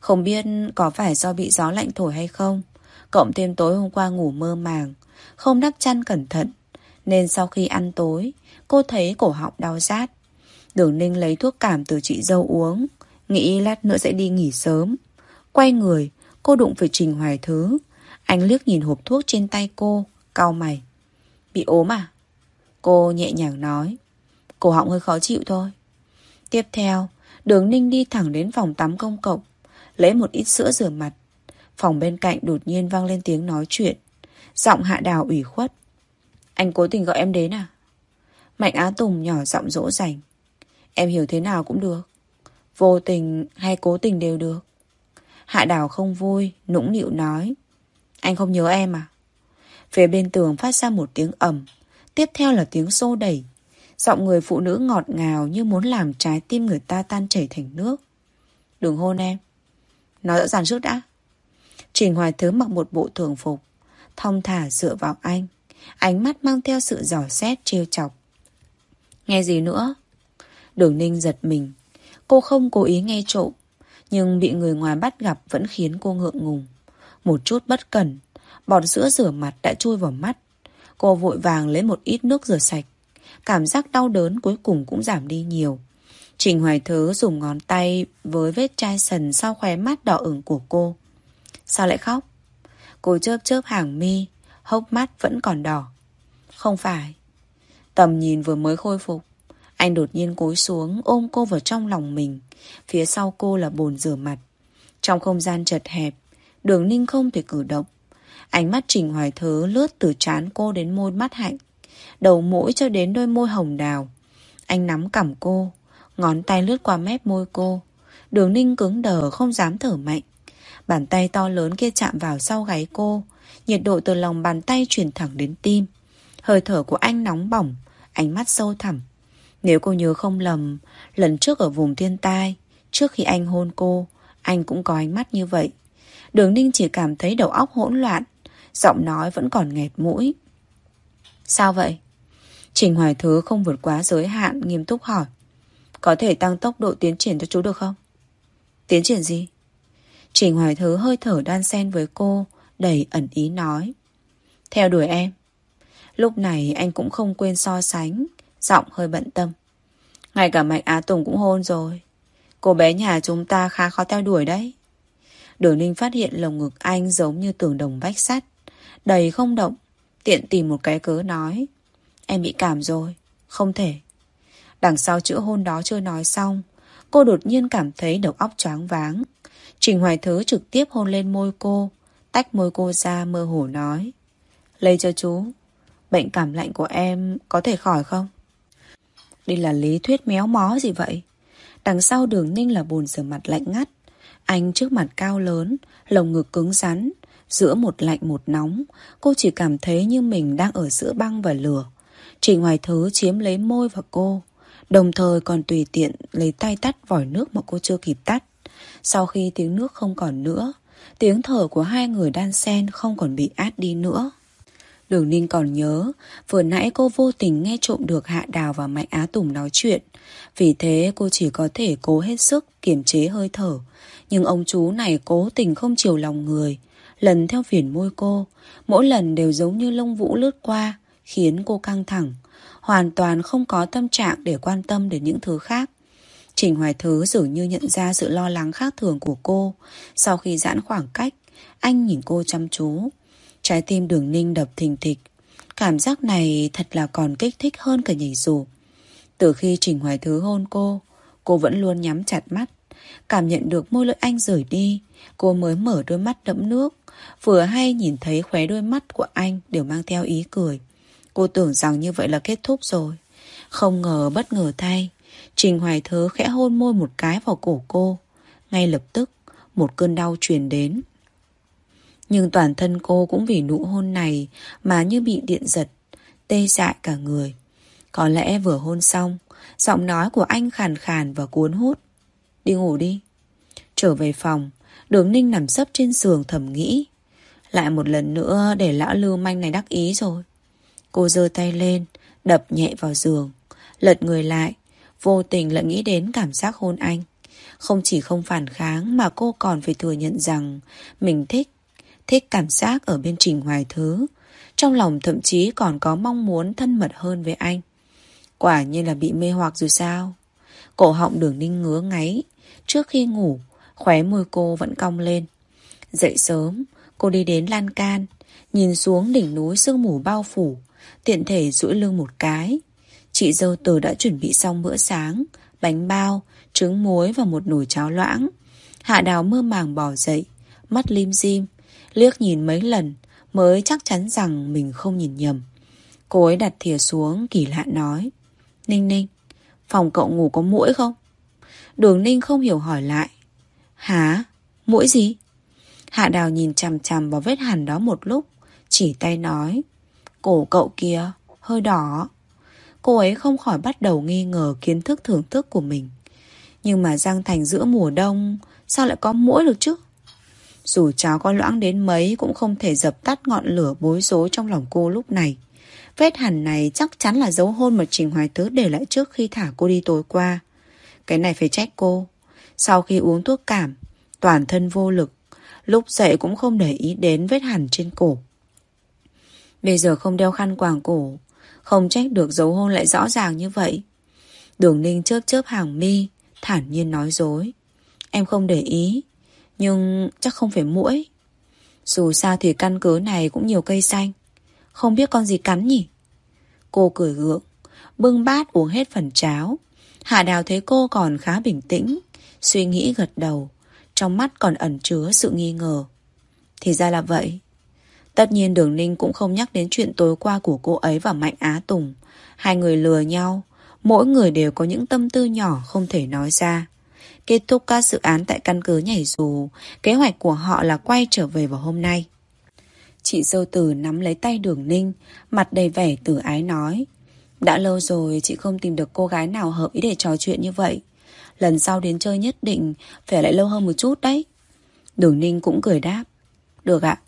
Không biết có phải do bị gió lạnh thổi hay không, cộng thêm tối hôm qua ngủ mơ màng, không đắp chăn cẩn thận, nên sau khi ăn tối, cô thấy cổ họng đau rát. Đường Ninh lấy thuốc cảm từ chị dâu uống, nghĩ lát nữa sẽ đi nghỉ sớm. Quay người, cô đụng phải Trình Hoài Thứ. Anh liếc nhìn hộp thuốc trên tay cô, cau mày. Bị ốm à? Cô nhẹ nhàng nói. Cổ họng hơi khó chịu thôi. Tiếp theo, đường ninh đi thẳng đến phòng tắm công cộng, lấy một ít sữa rửa mặt. Phòng bên cạnh đột nhiên vang lên tiếng nói chuyện. Giọng hạ đào ủy khuất. Anh cố tình gọi em đến à? Mạnh Á Tùng nhỏ giọng dỗ dành. Em hiểu thế nào cũng được. Vô tình hay cố tình đều được. Hạ đào không vui, nũng nịu nói. Anh không nhớ em à? Phía bên tường phát ra một tiếng ẩm. Tiếp theo là tiếng xô đẩy. Giọng người phụ nữ ngọt ngào như muốn làm trái tim người ta tan chảy thành nước. Đừng hôn em. Nói rõ ràng trước đã. Trình Hoài Thứ mặc một bộ thường phục. Thong thả dựa vào anh. Ánh mắt mang theo sự giỏ xét trêu chọc. Nghe gì nữa? Đường Ninh giật mình. Cô không cố ý nghe trộm. Nhưng bị người ngoài bắt gặp vẫn khiến cô ngượng ngùng. Một chút bất cẩn, bọt sữa rửa mặt đã chui vào mắt. Cô vội vàng lấy một ít nước rửa sạch. Cảm giác đau đớn cuối cùng cũng giảm đi nhiều. Trình Hoài Thứ dùng ngón tay với vết chai sần sau khóe mắt đỏ ửng của cô. Sao lại khóc? Cô chớp chớp hàng mi, hốc mắt vẫn còn đỏ. Không phải. Tầm nhìn vừa mới khôi phục. Anh đột nhiên cúi xuống ôm cô vào trong lòng mình. Phía sau cô là bồn rửa mặt. Trong không gian chật hẹp, đường ninh không thể cử động. Ánh mắt Trình Hoài Thớ lướt từ trán cô đến môi mắt hạnh. Đầu mũi cho đến đôi môi hồng đào. Anh nắm cằm cô, ngón tay lướt qua mép môi cô. Đường ninh cứng đờ không dám thở mạnh. Bàn tay to lớn kia chạm vào sau gáy cô. Nhiệt độ từ lòng bàn tay chuyển thẳng đến tim. Hơi thở của anh nóng bỏng, ánh mắt sâu thẳm. Nếu cô nhớ không lầm, lần trước ở vùng thiên tai, trước khi anh hôn cô, anh cũng có ánh mắt như vậy. Đường Ninh chỉ cảm thấy đầu óc hỗn loạn, giọng nói vẫn còn nghẹt mũi. Sao vậy? Trình Hoài Thứ không vượt quá giới hạn, nghiêm túc hỏi. Có thể tăng tốc độ tiến triển cho chú được không? Tiến triển gì? Trình Hoài Thứ hơi thở đan xen với cô, đầy ẩn ý nói. Theo đuổi em. Lúc này anh cũng không quên so sánh, giọng hơi bận tâm. Ngay cả Mạnh Á Tùng cũng hôn rồi. Cô bé nhà chúng ta khá khó theo đuổi đấy. Đường Ninh phát hiện lồng ngực anh giống như tường đồng vách sắt. Đầy không động. Tiện tìm một cái cớ nói. Em bị cảm rồi. Không thể. Đằng sau chữ hôn đó chưa nói xong. Cô đột nhiên cảm thấy đầu óc choáng váng. Trình Hoài Thứ trực tiếp hôn lên môi cô. Tách môi cô ra mơ hồ nói. Lấy cho chú. Bệnh cảm lạnh của em có thể khỏi không? Đây là lý thuyết méo mó gì vậy? Đằng sau đường ninh là bồn rửa mặt lạnh ngắt. Anh trước mặt cao lớn, lồng ngực cứng rắn. Giữa một lạnh một nóng, cô chỉ cảm thấy như mình đang ở giữa băng và lửa. Trình Hoài Thứ chiếm lấy môi và cô. Đồng thời còn tùy tiện lấy tay tắt vòi nước mà cô chưa kịp tắt. Sau khi tiếng nước không còn nữa, tiếng thở của hai người đan sen không còn bị át đi nữa. Đường Ninh còn nhớ, vừa nãy cô vô tình nghe trộm được Hạ Đào và Mạnh Á Tùng nói chuyện. Vì thế cô chỉ có thể cố hết sức kiềm chế hơi thở. Nhưng ông chú này cố tình không chiều lòng người. Lần theo phiền môi cô, mỗi lần đều giống như lông vũ lướt qua, khiến cô căng thẳng, hoàn toàn không có tâm trạng để quan tâm đến những thứ khác. Trình Hoài Thứ dường như nhận ra sự lo lắng khác thường của cô. Sau khi giãn khoảng cách, anh nhìn cô chăm chú. Trái tim đường ninh đập thình thịch. Cảm giác này thật là còn kích thích hơn cả nhảy dù. Từ khi Trình Hoài Thứ hôn cô, cô vẫn luôn nhắm chặt mắt. Cảm nhận được môi lưỡi anh rời đi, cô mới mở đôi mắt đẫm nước. Vừa hay nhìn thấy khóe đôi mắt của anh đều mang theo ý cười. Cô tưởng rằng như vậy là kết thúc rồi. Không ngờ bất ngờ thay. Trình Hoài Thớ khẽ hôn môi một cái vào cổ cô. Ngay lập tức, một cơn đau truyền đến. Nhưng toàn thân cô cũng vì nụ hôn này mà như bị điện giật, tê dại cả người. Có lẽ vừa hôn xong, giọng nói của anh khàn khàn và cuốn hút. Đi ngủ đi. Trở về phòng, đường ninh nằm sấp trên giường thầm nghĩ. Lại một lần nữa để lão lưu manh này đắc ý rồi. Cô giơ tay lên, đập nhẹ vào giường, lật người lại, vô tình lại nghĩ đến cảm giác hôn anh. Không chỉ không phản kháng mà cô còn phải thừa nhận rằng mình thích, thích cảm giác ở bên Trình Hoài Thứ. Trong lòng thậm chí còn có mong muốn thân mật hơn với anh. Quả như là bị mê hoặc rồi sao? Cổ họng đường ninh ngứa ngáy. Trước khi ngủ, khóe môi cô vẫn cong lên. Dậy sớm, cô đi đến lan can, nhìn xuống đỉnh núi sương mù bao phủ, tiện thể duỗi lưng một cái. Chị dâu từ đã chuẩn bị xong bữa sáng, bánh bao, trứng muối và một nồi cháo loãng. Hạ đào mơ màng bỏ dậy, mắt lim dim, liếc nhìn mấy lần mới chắc chắn rằng mình không nhìn nhầm. Cô ấy đặt thìa xuống kỳ lạ nói. Ninh ninh, phòng cậu ngủ có mũi không? Đường ninh không hiểu hỏi lại. Hả? Mũi gì? Hạ đào nhìn chằm chằm vào vết hằn đó một lúc, chỉ tay nói. Cổ cậu kia, hơi đỏ. Cô ấy không khỏi bắt đầu nghi ngờ kiến thức thưởng thức của mình. Nhưng mà Giang Thành giữa mùa đông, sao lại có mũi được chứ? Dù cháu có loãng đến mấy cũng không thể dập tắt ngọn lửa bối rối trong lòng cô lúc này. Vết hẳn này chắc chắn là dấu hôn mà Trình Hoài Tứ để lại trước khi thả cô đi tối qua. Cái này phải trách cô. Sau khi uống thuốc cảm, toàn thân vô lực, lúc dậy cũng không để ý đến vết hẳn trên cổ. Bây giờ không đeo khăn quàng cổ, không trách được dấu hôn lại rõ ràng như vậy. Đường Ninh chớp chớp hàng mi, thản nhiên nói dối. Em không để ý, nhưng chắc không phải mũi. Dù sao thì căn cứ này cũng nhiều cây xanh. Không biết con gì cắn nhỉ? Cô cười gượng, bưng bát uống hết phần cháo. Hạ Đào thấy cô còn khá bình tĩnh, suy nghĩ gật đầu, trong mắt còn ẩn chứa sự nghi ngờ. Thì ra là vậy. Tất nhiên Đường Ninh cũng không nhắc đến chuyện tối qua của cô ấy và Mạnh Á Tùng. Hai người lừa nhau, mỗi người đều có những tâm tư nhỏ không thể nói ra. Kết thúc các dự án tại căn cứ nhảy dù, kế hoạch của họ là quay trở về vào hôm nay. Chị dâu từ nắm lấy tay đường ninh, mặt đầy vẻ tử ái nói. Đã lâu rồi chị không tìm được cô gái nào hợp ý để trò chuyện như vậy. Lần sau đến chơi nhất định phải lại lâu hơn một chút đấy. Đường ninh cũng cười đáp. Được ạ.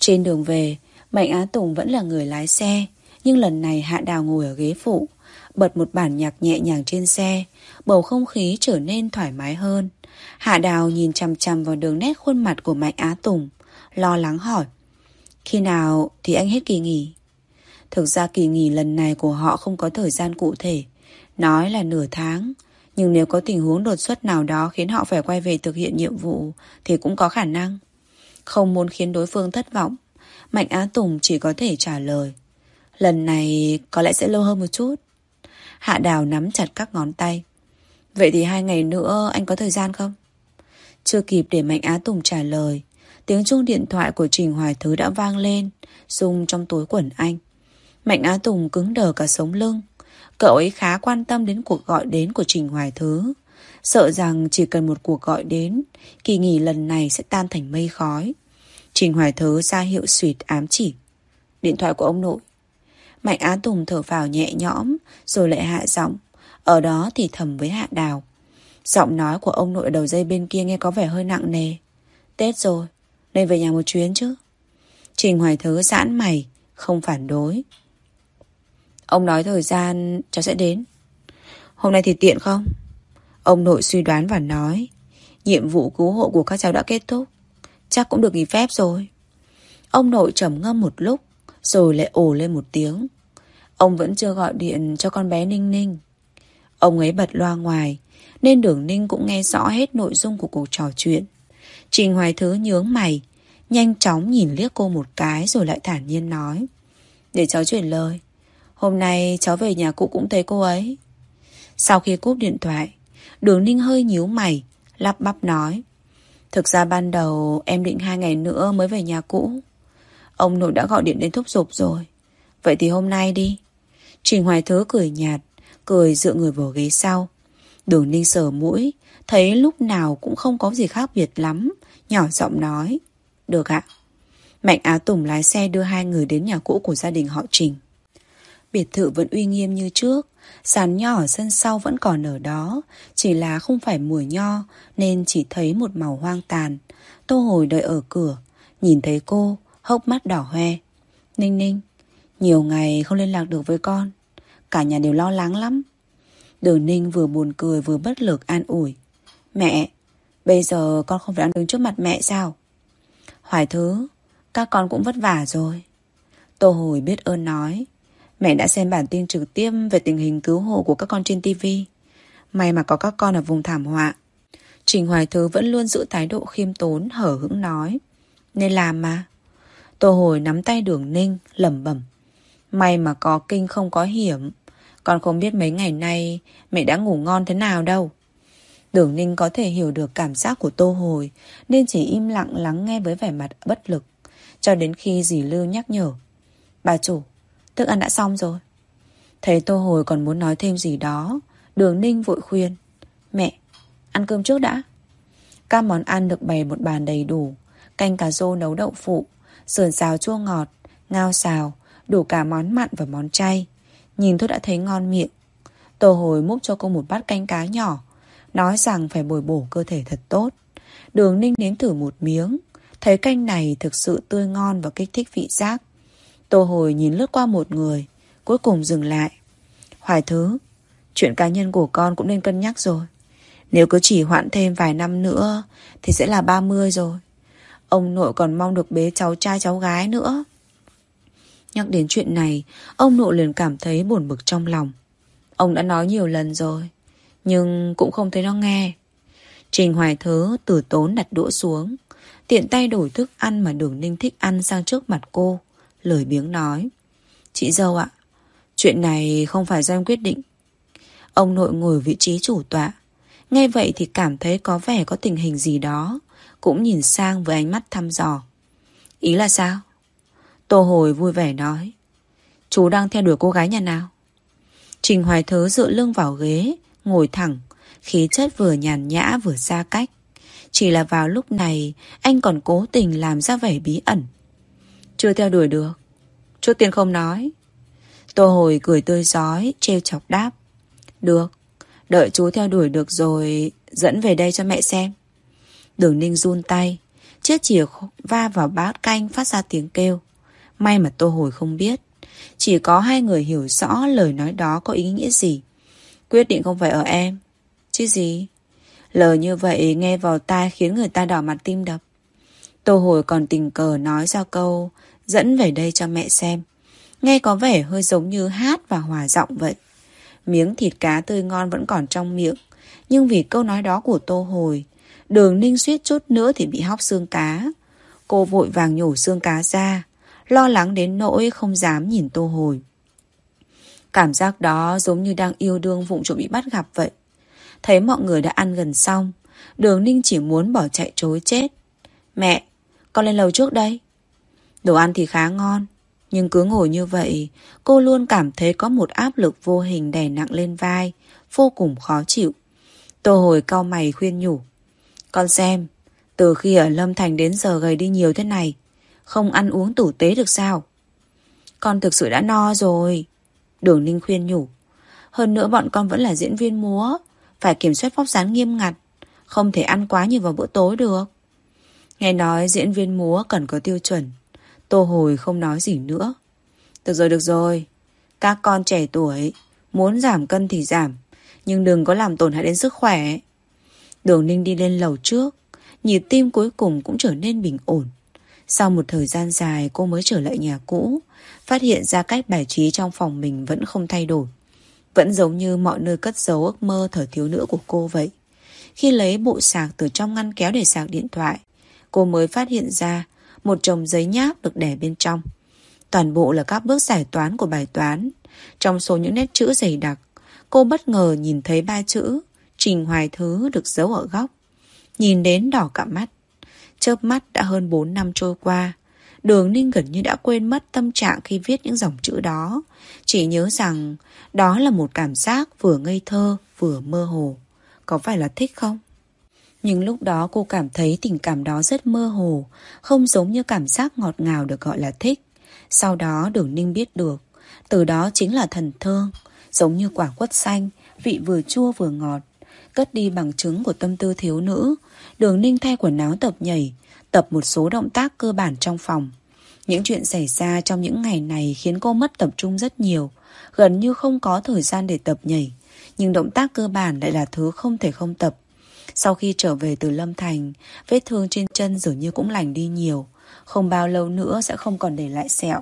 Trên đường về, Mạnh Á Tùng vẫn là người lái xe, nhưng lần này Hạ Đào ngồi ở ghế phụ, bật một bản nhạc nhẹ nhàng trên xe, bầu không khí trở nên thoải mái hơn. Hạ Đào nhìn chằm chằm vào đường nét khuôn mặt của Mạnh Á Tùng, lo lắng hỏi. Khi nào thì anh hết kỳ nghỉ? Thực ra kỳ nghỉ lần này của họ không có thời gian cụ thể, nói là nửa tháng. Nhưng nếu có tình huống đột xuất nào đó khiến họ phải quay về thực hiện nhiệm vụ thì cũng có khả năng. Không muốn khiến đối phương thất vọng, Mạnh Á Tùng chỉ có thể trả lời. Lần này có lẽ sẽ lâu hơn một chút. Hạ Đào nắm chặt các ngón tay. Vậy thì hai ngày nữa anh có thời gian không? Chưa kịp để Mạnh Á Tùng trả lời Tiếng chuông điện thoại của Trình Hoài Thứ đã vang lên Rung trong túi quần anh Mạnh Á Tùng cứng đờ cả sống lưng Cậu ấy khá quan tâm đến cuộc gọi đến của Trình Hoài Thứ Sợ rằng chỉ cần một cuộc gọi đến Kỳ nghỉ lần này sẽ tan thành mây khói Trình Hoài Thớ ra hiệu suyệt ám chỉ. Điện thoại của ông nội. Mạnh Á Tùng thở vào nhẹ nhõm, Rồi lại hạ giọng. Ở đó thì thầm với Hạ Đào. Giọng nói của ông nội đầu dây bên kia nghe có vẻ hơi nặng nề. Tết rồi, Nên về nhà một chuyến chứ. Trình Hoài Thớ giãn mày, Không phản đối. Ông nói thời gian, cháu sẽ đến. Hôm nay thì tiện không? Ông nội suy đoán và nói, Nhiệm vụ cứu hộ của các cháu đã kết thúc. Chắc cũng được nghỉ phép rồi Ông nội trầm ngâm một lúc Rồi lại ồ lên một tiếng Ông vẫn chưa gọi điện cho con bé Ninh Ninh. Ông ấy bật loa ngoài, nên đường Ninh cũng nghe rõ hết nội dung của cuộc trò chuyện. Trình Hoài Thứ nhướng mày, nhanh chóng nhìn liếc cô một cái rồi lại thản nhiên nói. Để cháu chuyển lời. Hôm nay cháu về nhà cụ cũng thấy cô ấy. Sau khi cúp điện thoại, đường Ninh hơi nhíu mày, lắp bắp nói. Thực ra ban đầu em định hai ngày nữa mới về nhà cũ. Ông nội đã gọi điện đến thúc giục rồi. Vậy thì hôm nay đi. Trình Hoài Thứ cười nhạt, cười dựa người vào ghế sau. Đường Ninh sờ mũi, thấy lúc nào cũng không có gì khác biệt lắm, nhỏ giọng nói. Được ạ. Mạnh Á Tùng lái xe đưa hai người đến nhà cũ của gia đình họ Trình. Biệt thự vẫn uy nghiêm như trước, sàn nho ở sân sau vẫn còn ở đó, chỉ là không phải mùa nho nên chỉ thấy một màu hoang tàn. Tô hồi đợi ở cửa, nhìn thấy cô, hốc mắt đỏ hoe. Ninh ninh, nhiều ngày không liên lạc được với con, cả nhà đều lo lắng lắm. Đường ninh vừa buồn cười vừa bất lực an ủi. Mẹ, bây giờ con không phải đang đứng trước mặt mẹ sao? Hoài thứ, các con cũng vất vả rồi. Tô hồi biết ơn nói. Mẹ đã xem bản tin trực tiếp về tình hình cứu hộ của các con trên TV. May mà có các con ở vùng thảm họa. Trình Hoài Thứ vẫn luôn giữ thái độ khiêm tốn, hở hững nói. Nên làm mà. Tô hồi nắm tay đường ninh, lẩm bẩm. May mà có kinh không có hiểm. Con không biết mấy ngày nay mẹ đã ngủ ngon thế nào đâu. Đường ninh có thể hiểu được cảm giác của Tô Hồi nên chỉ im lặng lắng nghe với vẻ mặt bất lực. Cho đến khi dì Lưu nhắc nhở. Bà chủ, Thức ăn đã xong rồi. Thấy Tô Hồi còn muốn nói thêm gì đó Đường Ninh vội khuyên. Mẹ, ăn cơm trước đã. Các món ăn được bày một bàn đầy đủ Canh cà rô nấu đậu phụ Sườn xào chua ngọt Ngao xào Đủ cả món mặn và món chay. Nhìn thôi đã thấy ngon miệng. Tô Hồi múc cho cô một bát canh cá nhỏ Nói rằng phải bồi bổ cơ thể thật tốt. Đường Ninh nếm thử một miếng Thấy canh này thực sự tươi ngon và kích thích vị giác. Tô Hồi nhìn lướt qua một người, Cuối cùng dừng lại. Hoài thứ, Chuyện cá nhân của con cũng nên cân nhắc rồi. Nếu cứ chỉ hoãn thêm vài năm nữa Thì sẽ là 30 rồi. Ông nội còn mong được bế cháu trai, cháu gái nữa. Nhắc đến chuyện này, Ông nội liền cảm thấy buồn bực trong lòng. Ông đã nói nhiều lần rồi, Nhưng cũng không thấy nó nghe. Trình Hoài Thứ từ tốn đặt đũa xuống, Tiện tay đổi thức ăn mà đường ninh thích ăn sang trước mặt cô lời biếng nói. Chị dâu ạ, chuyện này không phải do em quyết định. Ông nội ngồi vị trí chủ tọa. Nghe vậy thì cảm thấy có vẻ có tình hình gì đó. Cũng nhìn sang với ánh mắt thăm dò. Ý là sao? Tô Hồi vui vẻ nói. Chú đang theo đuổi cô gái nhà nào? Trình Hoài Thớ dựa lưng vào ghế, ngồi thẳng, khí chất vừa nhàn nhã vừa xa cách. Chỉ là vào lúc này, anh còn cố tình làm ra vẻ bí ẩn. Chưa theo đuổi được. Chút tiền không nói. Tô hồi cười tươi giói, trêu chọc đáp. Được, Đợi chú theo đuổi được rồi, Dẫn về đây cho mẹ xem. Đường ninh run tay, Chiếc chìa va vào bát canh phát ra tiếng kêu. May mà tô hồi không biết, Chỉ có hai người hiểu rõ lời nói đó có ý nghĩa gì. Quyết định không phải ở em, Chứ gì? Lời như vậy nghe vào tai khiến người ta đỏ mặt tim đập. Tô hồi còn tình cờ nói ra câu Dẫn về đây cho mẹ xem. Nghe có vẻ hơi giống như hát và hòa giọng vậy. Miếng thịt cá tươi ngon vẫn còn trong miệng. Nhưng vì câu nói đó của Tô Hồi Đường ninh suýt chút nữa thì bị hóc xương cá. Cô vội vàng nhổ xương cá ra Lo lắng đến nỗi không dám nhìn Tô Hồi. Cảm giác đó giống như đang yêu đương vụng trộm bị bắt gặp vậy. Thấy mọi người đã ăn gần xong Đường ninh chỉ muốn bỏ chạy trối chết. Mẹ, con lên lầu trước đây. Đồ ăn thì khá ngon, Nhưng cứ ngồi như vậy, Cô luôn cảm thấy có một áp lực vô hình đè nặng lên vai, Vô cùng khó chịu. Tô hồi cau mày khuyên nhủ, Con xem, Từ khi ở Lâm Thành đến giờ gầy đi nhiều thế này, Không ăn uống tử tế được sao? Con thực sự đã no rồi. Đường Ninh khuyên nhủ, Hơn nữa bọn con vẫn là diễn viên múa, Phải kiểm soát vóc dáng nghiêm ngặt, Không thể ăn quá nhiều vào bữa tối được. Nghe nói diễn viên múa cần có tiêu chuẩn Tô Hồi không nói gì nữa. Được rồi, được rồi. Các con trẻ tuổi, muốn giảm cân thì giảm, nhưng đừng có làm tổn hại đến sức khỏe. Đường Ninh đi lên lầu trước, nhịp tim cuối cùng cũng trở nên bình ổn. Sau một thời gian dài cô mới trở lại nhà cũ Phát hiện ra cách bài trí trong phòng mình vẫn không thay đổi Vẫn giống như mọi nơi cất giấu ước mơ thời thiếu nữ của cô vậy Khi lấy bộ sạc từ trong ngăn kéo để sạc điện thoại Cô mới phát hiện ra một chồng giấy nháp được để bên trong. Toàn bộ là các bước giải toán của bài toán. Trong số những nét chữ dày đặc, Cô bất ngờ nhìn thấy ba chữ, Trình Hoài Thứ được giấu ở góc. Nhìn đến đỏ cả mắt. Chớp mắt đã hơn 4 năm trôi qua. Đường Ninh gần như đã quên mất tâm trạng khi viết những dòng chữ đó. Chỉ nhớ rằng Đó là một cảm giác vừa ngây thơ, Vừa mơ hồ. Có phải là thích không? Nhưng lúc đó cô cảm thấy tình cảm đó rất mơ hồ, Không giống như cảm giác ngọt ngào được gọi là thích. Sau đó đường ninh biết được, Từ đó chính là thần thương, Giống như quả quất xanh, Vị vừa chua vừa ngọt, Cất đi bằng chứng của tâm tư thiếu nữ. Đường ninh thay quần áo tập nhảy, Tập một số động tác cơ bản trong phòng. Những chuyện xảy ra trong những ngày này Khiến cô mất tập trung rất nhiều, Gần như không có thời gian để tập nhảy. Nhưng động tác cơ bản lại là thứ không thể không tập. Sau khi trở về từ Lâm Thành, Vết thương trên chân dường như cũng lành đi nhiều. Không bao lâu nữa sẽ không còn để lại sẹo.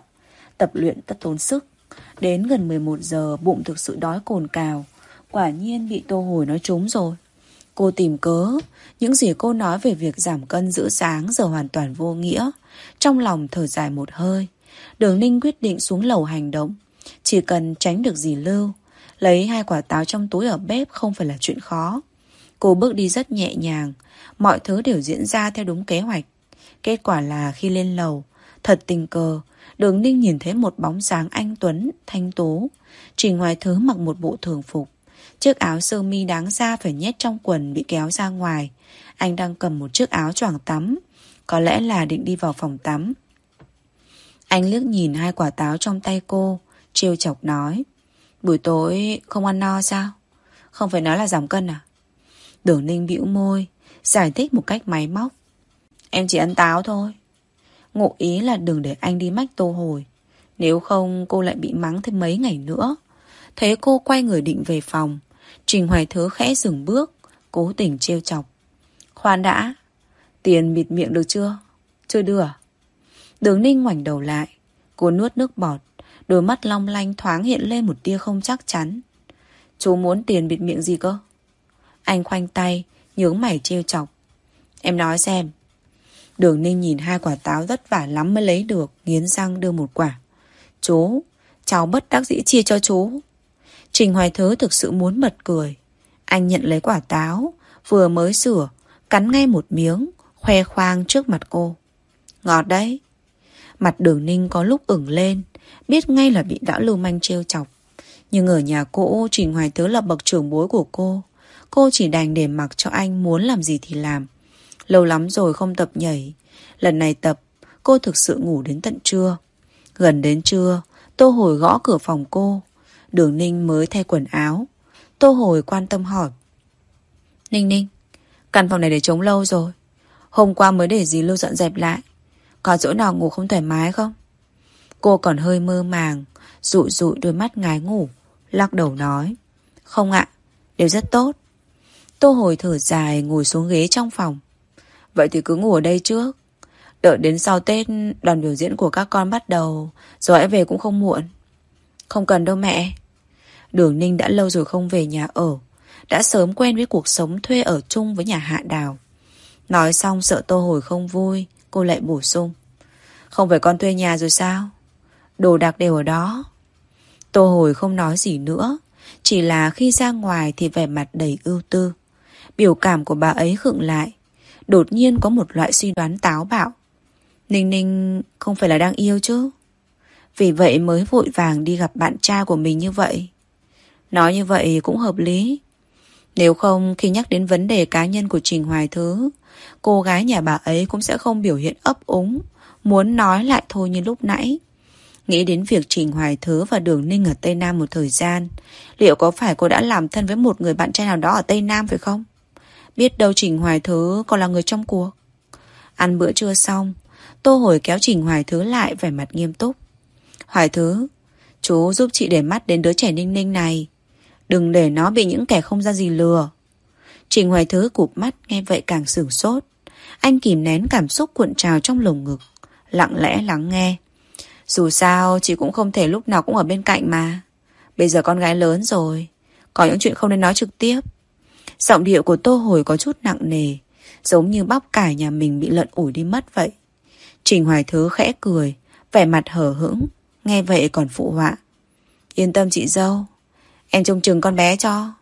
Tập luyện tất tốn sức. Đến gần 11 giờ, bụng thực sự đói cồn cào. Quả nhiên bị tô hồi nói trúng rồi. Cô tìm cớ. Những gì cô nói về việc giảm cân giữ sáng Giờ hoàn toàn vô nghĩa. Trong lòng thở dài một hơi. Đường Ninh quyết định xuống lầu hành động. Chỉ cần tránh được gì lưu, Lấy hai quả táo trong túi ở bếp Không phải là chuyện khó. Cô bước đi rất nhẹ nhàng Mọi thứ đều diễn ra theo đúng kế hoạch Kết quả là khi lên lầu Thật tình cờ Đường Ninh nhìn thấy một bóng dáng anh Tuấn Thanh Tố Chỉ ngoài thứ mặc một bộ thường phục Chiếc áo sơ mi đáng ra phải nhét trong quần bị kéo ra ngoài. Anh đang cầm một chiếc áo choàng tắm. Có lẽ là định đi vào phòng tắm. Anh liếc nhìn hai quả táo trong tay cô, trêu chọc nói. Buổi tối không ăn no sao? Không phải nói là giảm cân à? Đường ninh bĩu môi, giải thích một cách máy móc. Em chỉ ăn táo thôi. Ngụ ý là đừng để anh đi mách tô hồi. Nếu không cô lại bị mắng thêm mấy ngày nữa. Thế cô quay người định về phòng. Trình Hoài Thứ khẽ dừng bước, cố tình trêu chọc. Khoan đã, tiền bịt miệng được chưa? Chưa đưa? À? Đường Ninh ngoảnh đầu lại, cô nuốt nước bọt, đôi mắt long lanh thoáng hiện lên một tia không chắc chắn. Chú muốn tiền bịt miệng gì cơ? Anh khoanh tay, nhướng mày trêu chọc. Em nói xem. Đường Ninh nhìn hai quả táo vất vả lắm mới lấy được, nghiến răng đưa một quả. Chú, cháu bất đắc dĩ chia cho chú. Trình Hoài Thứ thực sự muốn bật cười. Anh nhận lấy quả táo, vừa mới sửa, cắn ngay một miếng, khoe khoang trước mặt cô. Ngọt đấy. Mặt đường ninh có lúc ửng lên, biết ngay là bị đã lưu manh trêu chọc. Nhưng ở nhà cũ Trình Hoài Thứ là bậc trưởng bối của cô. Cô chỉ đành để mặc cho anh muốn làm gì thì làm. Lâu lắm rồi không tập nhảy. Lần này tập, cô thực sự ngủ đến tận trưa. Gần đến trưa, Tô Hồi gõ cửa phòng cô. Đường Ninh mới thay quần áo. Tô Hồi quan tâm hỏi. Ninh Ninh, căn phòng này để trống lâu rồi. Hôm qua mới để dì Lưu dọn dẹp lại. Có chỗ nào ngủ không thoải mái không? Cô còn hơi mơ màng, dụi dụi đôi mắt ngái ngủ, lắc đầu nói. Không ạ, đều rất tốt. Tô Hồi thở dài ngồi xuống ghế trong phòng. Vậy thì cứ ngủ ở đây trước. Đợi đến sau Tết đoàn biểu diễn của các con bắt đầu, rồi hãy về cũng không muộn. Không cần đâu mẹ. Đường Ninh đã lâu rồi không về nhà ở. Đã sớm quen với cuộc sống thuê ở chung với nhà Hạ Đào. Nói xong sợ Tô Hồi không vui, cô lại bổ sung. Không phải con thuê nhà rồi sao? Đồ đạc đều ở đó. Tô Hồi không nói gì nữa. Chỉ là khi ra ngoài thì vẻ mặt đầy ưu tư. Biểu cảm của bà ấy khựng lại. Đột nhiên có một loại suy đoán táo bạo. Ninh Ninh không phải là đang yêu chứ? Vì vậy mới vội vàng đi gặp bạn trai của mình như vậy. Nói như vậy cũng hợp lý. Nếu không khi nhắc đến vấn đề cá nhân của Trình Hoài Thứ, cô gái nhà bà ấy cũng sẽ không biểu hiện ấp úng, muốn nói lại thôi như lúc nãy. Nghĩ đến việc Trình Hoài Thứ và Đường Ninh ở Tây Nam một thời gian, liệu có phải cô đã làm thân với một người bạn trai nào đó ở Tây Nam phải không? Biết đâu Trình Hoài Thứ còn là người trong cuộc. Ăn bữa trưa xong, Tô Hồi kéo Trình Hoài Thứ lại vẻ mặt nghiêm túc. Hoài Thứ, chú giúp chị để mắt đến đứa trẻ ninh ninh này. Đừng để nó bị những kẻ không ra gì lừa. Trình Hoài Thứ cụp mắt nghe vậy càng sửng sốt. Anh kìm nén cảm xúc cuộn trào trong lồng ngực. Lặng lẽ lắng nghe Dù sao chị cũng không thể lúc nào cũng ở bên cạnh mà Bây giờ con gái lớn rồi Có những chuyện không nên nói trực tiếp Giọng điệu của Tô Hồi có chút nặng nề, Giống như bắp cải nhà mình bị lợn ủi đi mất vậy. Trình Hoài Thứ khẽ cười, Vẻ mặt hở hững, Nghe vậy còn phụ họa. Yên tâm chị dâu, Em trông chừng con bé cho.